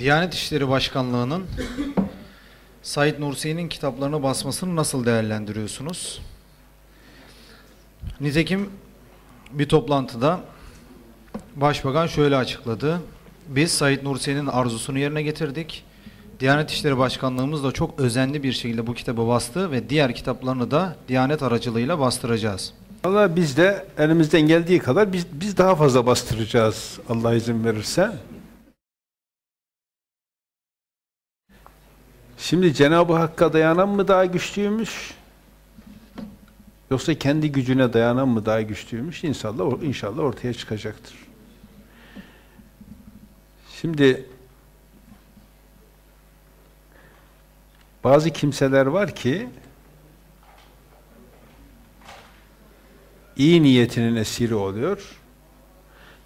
Diyanet İşleri Başkanlığı'nın Said Nursi'nin kitaplarını basmasını nasıl değerlendiriyorsunuz? Nitekim bir toplantıda Başbakan şöyle açıkladı. Biz Said Nursi'nin arzusunu yerine getirdik. Diyanet İşleri Başkanlığımız da çok özenli bir şekilde bu kitabı bastı ve diğer kitaplarını da Diyanet aracılığıyla bastıracağız. Valla biz de elimizden geldiği kadar biz, biz daha fazla bastıracağız Allah izin verirse. Şimdi Cenab-ı Hakk'a dayanan mı daha güçlüymüş? Yoksa kendi gücüne dayanan mı daha güçlüymüş? İnşallah, inşallah ortaya çıkacaktır. Şimdi bazı kimseler var ki iyi niyetinin esiri oluyor.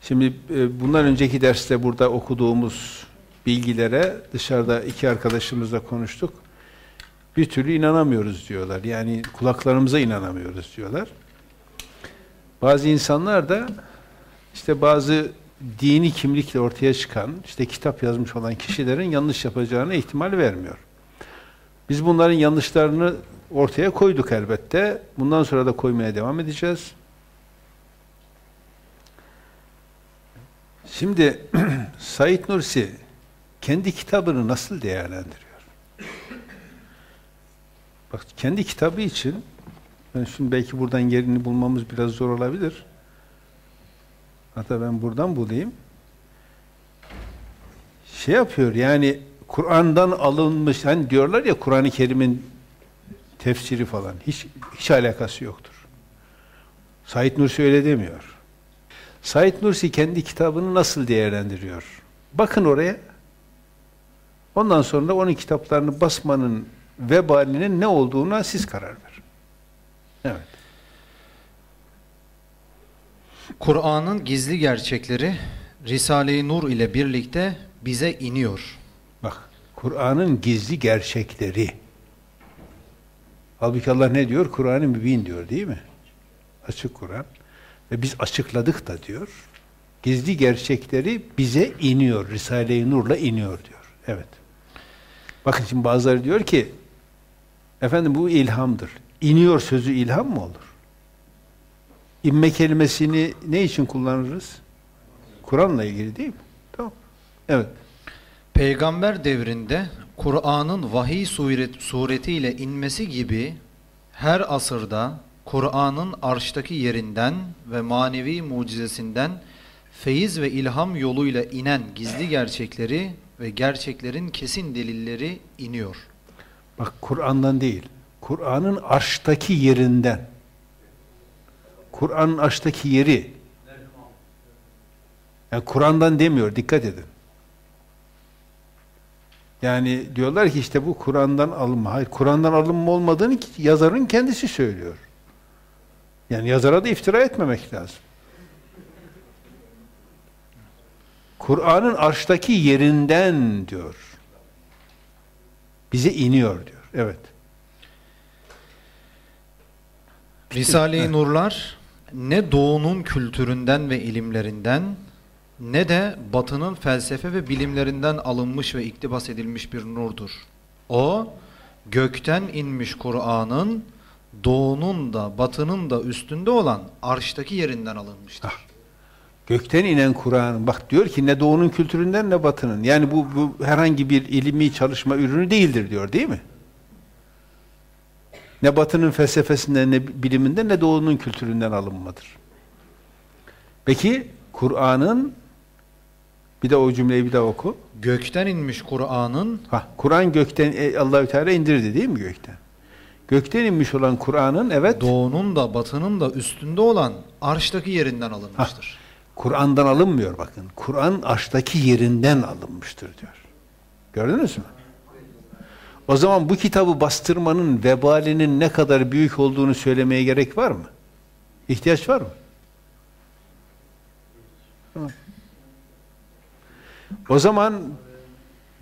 Şimdi e, bundan önceki derste burada okuduğumuz bilgilere dışarıda iki arkadaşımızla konuştuk. Bir türlü inanamıyoruz diyorlar. Yani kulaklarımıza inanamıyoruz diyorlar. Bazı insanlar da işte bazı dini kimlikle ortaya çıkan, işte kitap yazmış olan kişilerin yanlış yapacağına ihtimal vermiyor. Biz bunların yanlışlarını ortaya koyduk elbette. Bundan sonra da koymaya devam edeceğiz. Şimdi Said Nursi kendi kitabını nasıl değerlendiriyor? Bak kendi kitabı için ben şimdi belki buradan yerini bulmamız biraz zor olabilir. Hatta ben buradan bulayım. Şey yapıyor yani Kur'an'dan alınmış hani diyorlar ya Kur'an-ı Kerim'in tefsiri falan hiç hiç alakası yoktur. Said Nursi öyle demiyor. Said Nursi kendi kitabını nasıl değerlendiriyor? Bakın oraya. Ondan sonra onun kitaplarını basmanın vebalinin ne olduğuna siz karar verin. Evet. Kur'an'ın gizli gerçekleri Risale-i Nur ile birlikte bize iniyor. Bak, Kur'an'ın gizli gerçekleri. Halbuki Allah ne diyor? Kur'an-ı Mübin diyor değil mi? Açık Kur'an. Ve biz açıkladık da diyor. Gizli gerçekleri bize iniyor. Risale-i Nur'la iniyor diyor. Evet. Bakın şimdi bazıları diyor ki efendim bu ilhamdır. İniyor sözü ilham mı olur? İnme kelimesini ne için kullanırız? Kur'an'la ilgili değil mi? Tamam. Evet. Peygamber devrinde Kur'an'ın vahiy suret, suretiyle inmesi gibi her asırda Kur'an'ın arştaki yerinden ve manevi mucizesinden feyiz ve ilham yoluyla inen gizli gerçekleri ve gerçeklerin kesin delilleri iniyor. Bak Kur'an'dan değil, Kur'an'ın arştaki yerinden. Kur'an'ın arştaki yeri. Yani Kur'an'dan demiyor, dikkat edin. Yani diyorlar ki işte bu Kur'an'dan alınma. Hayır, Kur'an'dan alınma olmadığını yazarın kendisi söylüyor. Yani yazara da iftira etmemek lazım. Kur'an'ın arştaki yerinden diyor. Bize iniyor diyor. Evet. Risale-i Nurlar ne doğunun kültüründen ve ilimlerinden ne de batının felsefe ve bilimlerinden alınmış ve iktibas edilmiş bir nurdur. O gökten inmiş Kur'an'ın doğunun da batının da üstünde olan arştaki yerinden alınmıştır. Ah, gökten inen Kur'an bak diyor ki ne doğunun kültüründen ne batının. Yani bu, bu herhangi bir ilmi çalışma ürünü değildir diyor değil mi? Ne batının felsefesinden ne biliminden ne doğunun kültüründen alınmadır. Peki Kur'an'ın bir de o cümleyi bir daha oku. Gökten inmiş Kur'an'ın Ha, Kur'an gökten e, Allahü Teala indirdi değil mi gökten? Gökten inmiş olan Kur'an'ın evet doğunun da batının da üstünde olan arştaki yerinden alınmıştır. Kur'an'dan alınmıyor bakın. Kur'an arştaki yerinden alınmıştır diyor. Gördünüz mü? O zaman bu kitabı bastırmanın vebalinin ne kadar büyük olduğunu söylemeye gerek var mı? İhtiyaç var mı? O zaman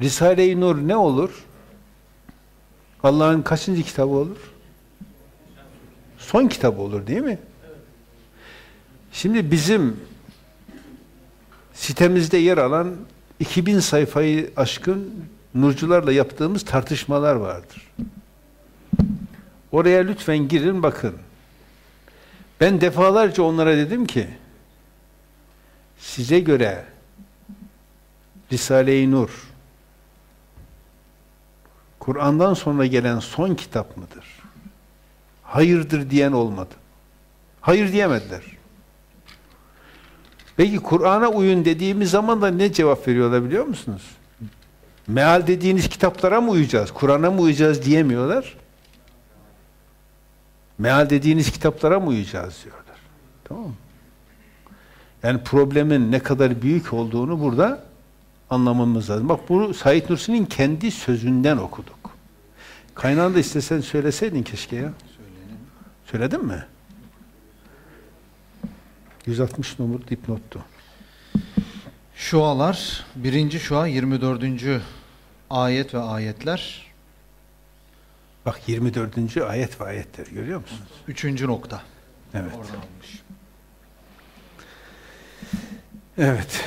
Risale-i Nur ne olur? Allah'ın kaçıncı kitabı olur? Son kitabı olur değil mi? Şimdi bizim sitemizde yer alan 2000 sayfayı aşkın nurcularla yaptığımız tartışmalar vardır. Oraya lütfen girin bakın. Ben defalarca onlara dedim ki size göre Risale-i Nur Kur'an'dan sonra gelen son kitap mıdır? Hayırdır diyen olmadı. Hayır diyemediler. Peki Kur'an'a uyun dediğimiz zaman da ne cevap veriyorlar biliyor musunuz? Meal dediğiniz kitaplara mı uyacağız? Kur'an'a mı uyacağız diyemiyorlar. Meal dediğiniz kitaplara mı uyacağız diyorlar. Tamam mı? Yani problemin ne kadar büyük olduğunu burada anlamamız lazım. Bak bunu Said Nursi'nin kendi sözünden okuduk. Kaynağını da istesen söyleseydin keşke ya. Söyledin mi? 160 numara dipnottu. Şualar, birinci şua 24. ayet ve ayetler, Bak 24. ayet ve ayetler görüyor musunuz? üçüncü nokta. Evet. Oradan almış. Evet.